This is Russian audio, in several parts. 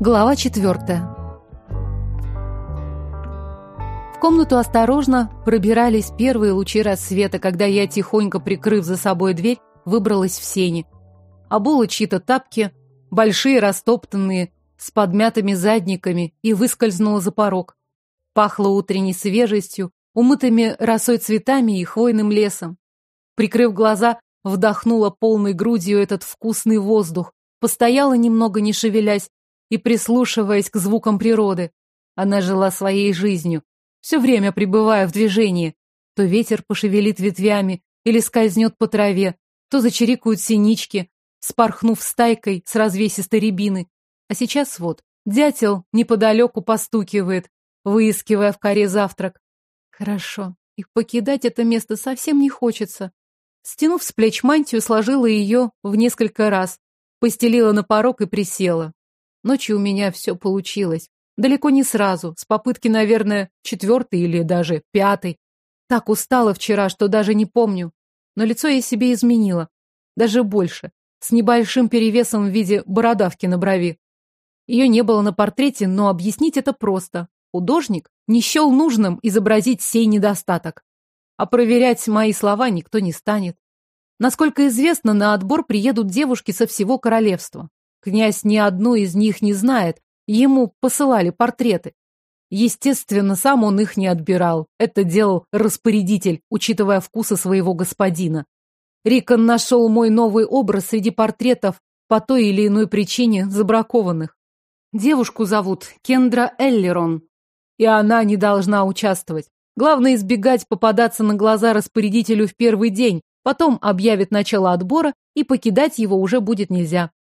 Глава четвертая. В комнату осторожно пробирались первые лучи рассвета, когда я, тихонько прикрыв за собой дверь, выбралась в сени. Обула чьи-то тапки, большие, растоптанные, с подмятыми задниками, и выскользнула за порог. Пахло утренней свежестью, умытыми росой цветами и хвойным лесом. Прикрыв глаза, вдохнула полной грудью этот вкусный воздух, постояла немного, не шевелясь, и прислушиваясь к звукам природы. Она жила своей жизнью, все время пребывая в движении. То ветер пошевелит ветвями или скользнет по траве, то зачирикают синички, спорхнув стайкой с развесистой рябины. А сейчас вот, дятел неподалеку постукивает, выискивая в коре завтрак. Хорошо, и покидать это место совсем не хочется. Стянув с плеч мантию, сложила ее в несколько раз, постелила на порог и присела. Ночью у меня все получилось. Далеко не сразу, с попытки, наверное, четвертой или даже пятой. Так устала вчера, что даже не помню. Но лицо я себе изменила. Даже больше. С небольшим перевесом в виде бородавки на брови. Ее не было на портрете, но объяснить это просто. Художник не счел нужным изобразить сей недостаток. А проверять мои слова никто не станет. Насколько известно, на отбор приедут девушки со всего королевства. Князь ни одну из них не знает, ему посылали портреты. Естественно, сам он их не отбирал. Это делал распорядитель, учитывая вкусы своего господина. Рикон нашел мой новый образ среди портретов по той или иной причине забракованных. Девушку зовут Кендра Эллерон, и она не должна участвовать. Главное избегать попадаться на глаза распорядителю в первый день, потом объявит начало отбора, и покидать его уже будет нельзя.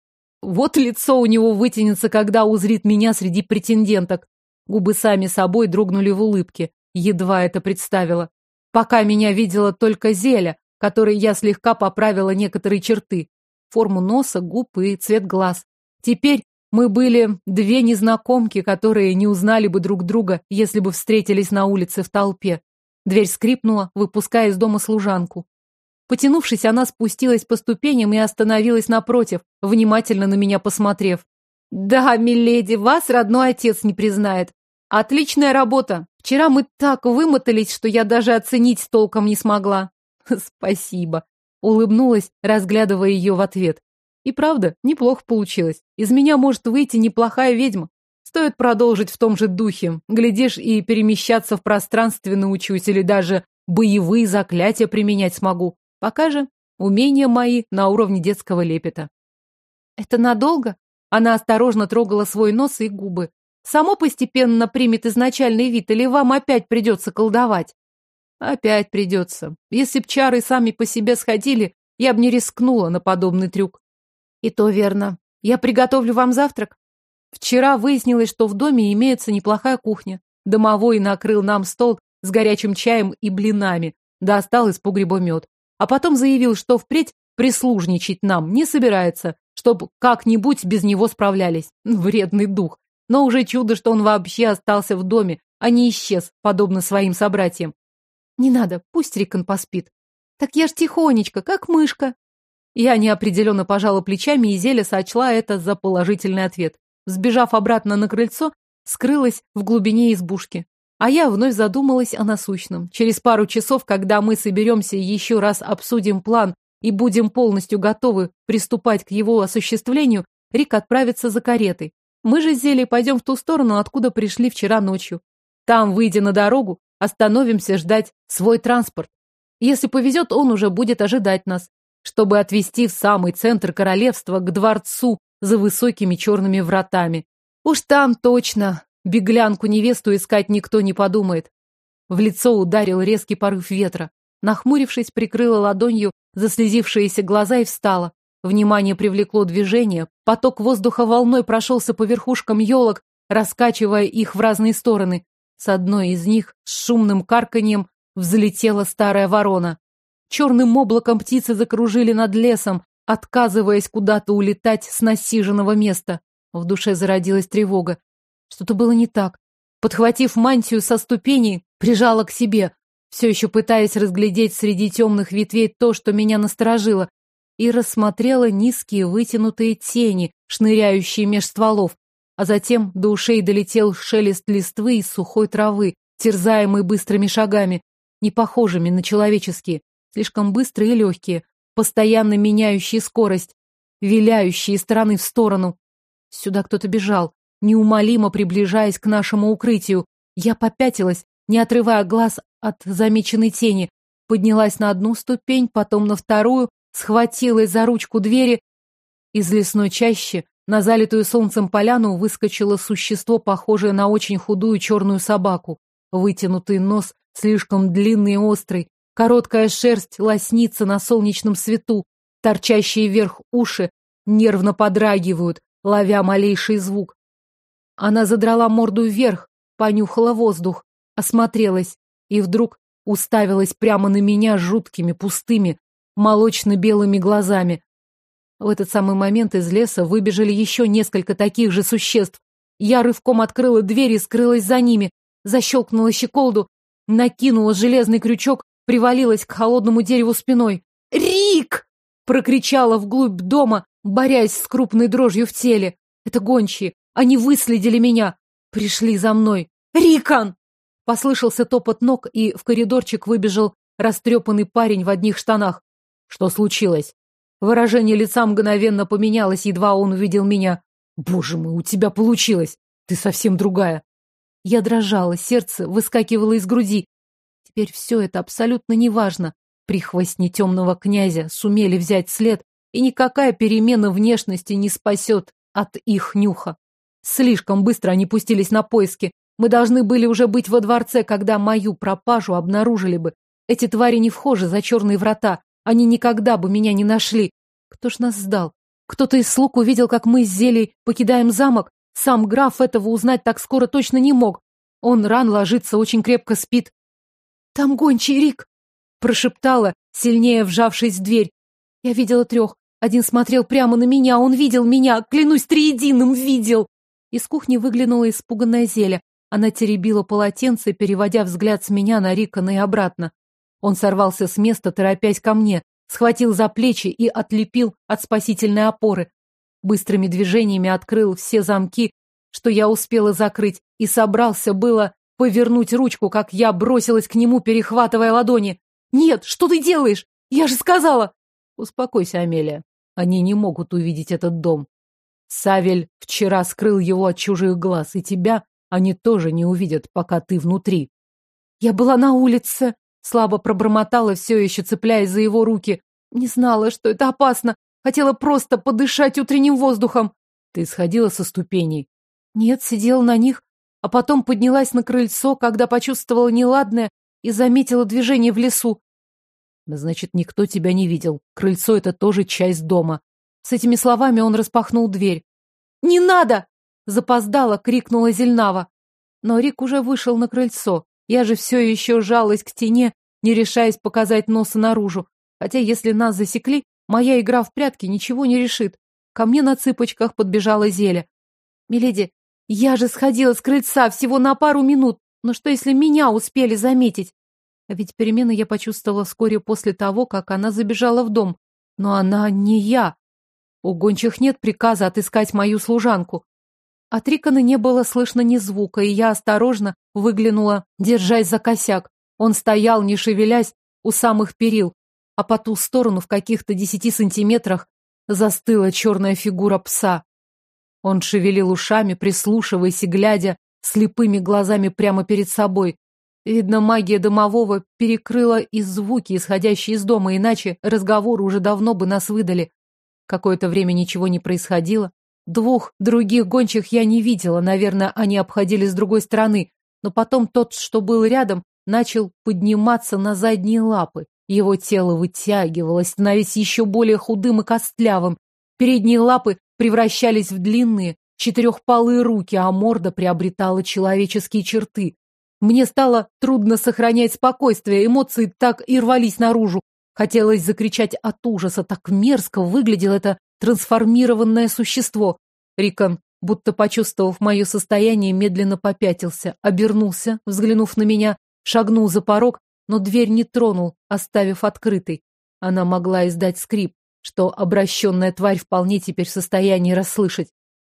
Вот лицо у него вытянется, когда узрит меня среди претенденток. Губы сами собой дрогнули в улыбке. Едва это представила. Пока меня видела только Зеля, которой я слегка поправила некоторые черты. Форму носа, губ и цвет глаз. Теперь мы были две незнакомки, которые не узнали бы друг друга, если бы встретились на улице в толпе. Дверь скрипнула, выпуская из дома служанку. Потянувшись, она спустилась по ступеням и остановилась напротив, внимательно на меня посмотрев. «Да, миледи, вас родной отец не признает. Отличная работа. Вчера мы так вымотались, что я даже оценить толком не смогла». «Спасибо», — улыбнулась, разглядывая ее в ответ. И правда, неплохо получилось. Из меня может выйти неплохая ведьма. Стоит продолжить в том же духе. Глядишь, и перемещаться в пространстве научусь, или даже боевые заклятия применять смогу. Пока же умения мои на уровне детского лепета. Это надолго? Она осторожно трогала свой нос и губы. Само постепенно примет изначальный вид, или вам опять придется колдовать? Опять придется. Если б чары сами по себе сходили, я бы не рискнула на подобный трюк. И то верно. Я приготовлю вам завтрак. Вчера выяснилось, что в доме имеется неплохая кухня. Домовой накрыл нам стол с горячим чаем и блинами, достал из погреба мед а потом заявил, что впредь прислужничать нам не собирается, чтобы как-нибудь без него справлялись. Вредный дух. Но уже чудо, что он вообще остался в доме, а не исчез, подобно своим собратьям. Не надо, пусть Рикон поспит. Так я ж тихонечко, как мышка. Я неопределенно пожала плечами, и Зеля сочла это за положительный ответ. Сбежав обратно на крыльцо, скрылась в глубине избушки. А я вновь задумалась о насущном. Через пару часов, когда мы соберемся и еще раз обсудим план и будем полностью готовы приступать к его осуществлению, Рик отправится за каретой. Мы же с Зелей пойдем в ту сторону, откуда пришли вчера ночью. Там, выйдя на дорогу, остановимся ждать свой транспорт. Если повезет, он уже будет ожидать нас, чтобы отвезти в самый центр королевства к дворцу за высокими черными вратами. Уж там точно Беглянку-невесту искать никто не подумает. В лицо ударил резкий порыв ветра. Нахмурившись, прикрыла ладонью заслезившиеся глаза и встала. Внимание привлекло движение, поток воздуха волной прошелся по верхушкам елок, раскачивая их в разные стороны. С одной из них с шумным карканьем взлетела старая ворона. Черным облаком птицы закружили над лесом, отказываясь куда-то улетать с насиженного места. В душе зародилась тревога. Что-то было не так. Подхватив мантию со ступеней, прижала к себе, все еще пытаясь разглядеть среди темных ветвей то, что меня насторожило, и рассмотрела низкие вытянутые тени, шныряющие меж стволов. а затем до ушей долетел шелест листвы из сухой травы, терзаемый быстрыми шагами, не похожими на человеческие, слишком быстрые и легкие, постоянно меняющие скорость, виляющие из стороны в сторону. Сюда кто-то бежал, неумолимо приближаясь к нашему укрытию. Я попятилась, не отрывая глаз от замеченной тени, поднялась на одну ступень, потом на вторую, схватилась за ручку двери. Из лесной чащи на залитую солнцем поляну выскочило существо, похожее на очень худую черную собаку. Вытянутый нос, слишком длинный и острый, короткая шерсть лоснится на солнечном свету, торчащие вверх уши нервно подрагивают, ловя малейший звук. Она задрала морду вверх, понюхала воздух, осмотрелась и вдруг уставилась прямо на меня жуткими, пустыми, молочно-белыми глазами. В этот самый момент из леса выбежали еще несколько таких же существ. Я рывком открыла дверь и скрылась за ними, защелкнула щеколду, накинула железный крючок, привалилась к холодному дереву спиной. «Рик!» — прокричала вглубь дома, борясь с крупной дрожью в теле. «Это гончие! Они выследили меня! Пришли за мной! Рикан!» Послышался топот ног, и в коридорчик выбежал растрепанный парень в одних штанах. Что случилось? Выражение лица мгновенно поменялось, едва он увидел меня. Боже мой, у тебя получилось! Ты совсем другая. Я дрожала, сердце выскакивало из груди. Теперь все это абсолютно неважно. Прихвостни темного князя сумели взять след, и никакая перемена внешности не спасет от их нюха. Слишком быстро они пустились на поиски. Мы должны были уже быть во дворце, когда мою пропажу обнаружили бы. Эти твари не вхожи за черные врата. Они никогда бы меня не нашли. Кто ж нас сдал? Кто-то из слуг увидел, как мы с Зелей покидаем замок. Сам граф этого узнать так скоро точно не мог. Он ран ложится, очень крепко спит. «Там гончий Рик!» — прошептала, сильнее вжавшись в дверь. Я видела трех. Один смотрел прямо на меня, он видел меня, клянусь триединым, видел. Из кухни выглянула испуганная Зеля. Она теребила полотенце, переводя взгляд с меня на Рикона и обратно. Он сорвался с места, торопясь ко мне, схватил за плечи и отлепил от спасительной опоры. Быстрыми движениями открыл все замки, что я успела закрыть, и собрался было повернуть ручку, как я бросилась к нему, перехватывая ладони. «Нет, что ты делаешь? Я же сказала!» «Успокойся, Амелия. Они не могут увидеть этот дом. Савель вчера скрыл его от чужих глаз, и тебя они тоже не увидят, пока ты внутри». «Я была на улице», — слабо пробормотала, все еще цепляясь за его руки. «Не знала, что это опасно. Хотела просто подышать утренним воздухом». «Ты сходила со ступеней?» «Нет, сидела на них, а потом поднялась на крыльцо, когда почувствовала неладное и заметила движение в лесу. Значит, никто тебя не видел. Крыльцо — это тоже часть дома. С этими словами он распахнул дверь. «Не надо!» — запоздала, крикнула Зельнава. Но Рик уже вышел на крыльцо. Я же все еще жалась к стене, не решаясь показать носа наружу. Хотя если нас засекли, моя игра в прятки ничего не решит. Ко мне на цыпочках подбежала Зеля. «Миледи, я же сходила с крыльца всего на пару минут. Но что, если меня успели заметить? А ведь перемены я почувствовала вскоре после того, как она забежала в дом. Но она не я. У гончих нет приказа отыскать мою служанку. От Рикона не было слышно ни звука, и я осторожно выглянула, держась за косяк. Он стоял, не шевелясь, у самых перил, а по ту сторону в каких-то десяти сантиметрах застыла черная фигура пса. Он шевелил ушами, прислушиваясь и глядя слепыми глазами прямо перед собой. Видно, магия домового перекрыла и звуки, исходящие из дома, иначе разговоры уже давно бы нас выдали. Какое-то время ничего не происходило. Двух других гончих я не видела, наверное, они обходили с другой стороны, но потом тот, что был рядом, начал подниматься на задние лапы. Его тело вытягивалось, становясь еще более худым и костлявым. Передние лапы превращались в длинные, четырехпалые руки, а морда приобретала человеческие черты. Мне стало трудно сохранять спокойствие, эмоции так и рвались наружу. Хотелось закричать от ужаса, так мерзко выглядело это трансформированное существо. Рикон, будто почувствовав мое состояние, медленно попятился, обернулся, взглянув на меня, шагнул за порог, но дверь не тронул, оставив открытой. Она могла издать скрип, что обращенная тварь вполне теперь в состоянии расслышать.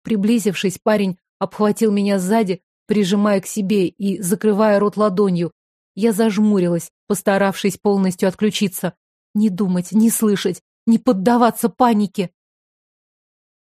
Приблизившись, парень обхватил меня сзади, прижимая к себе и закрывая рот ладонью. Я зажмурилась, постаравшись полностью отключиться. Не думать, не слышать, не поддаваться панике.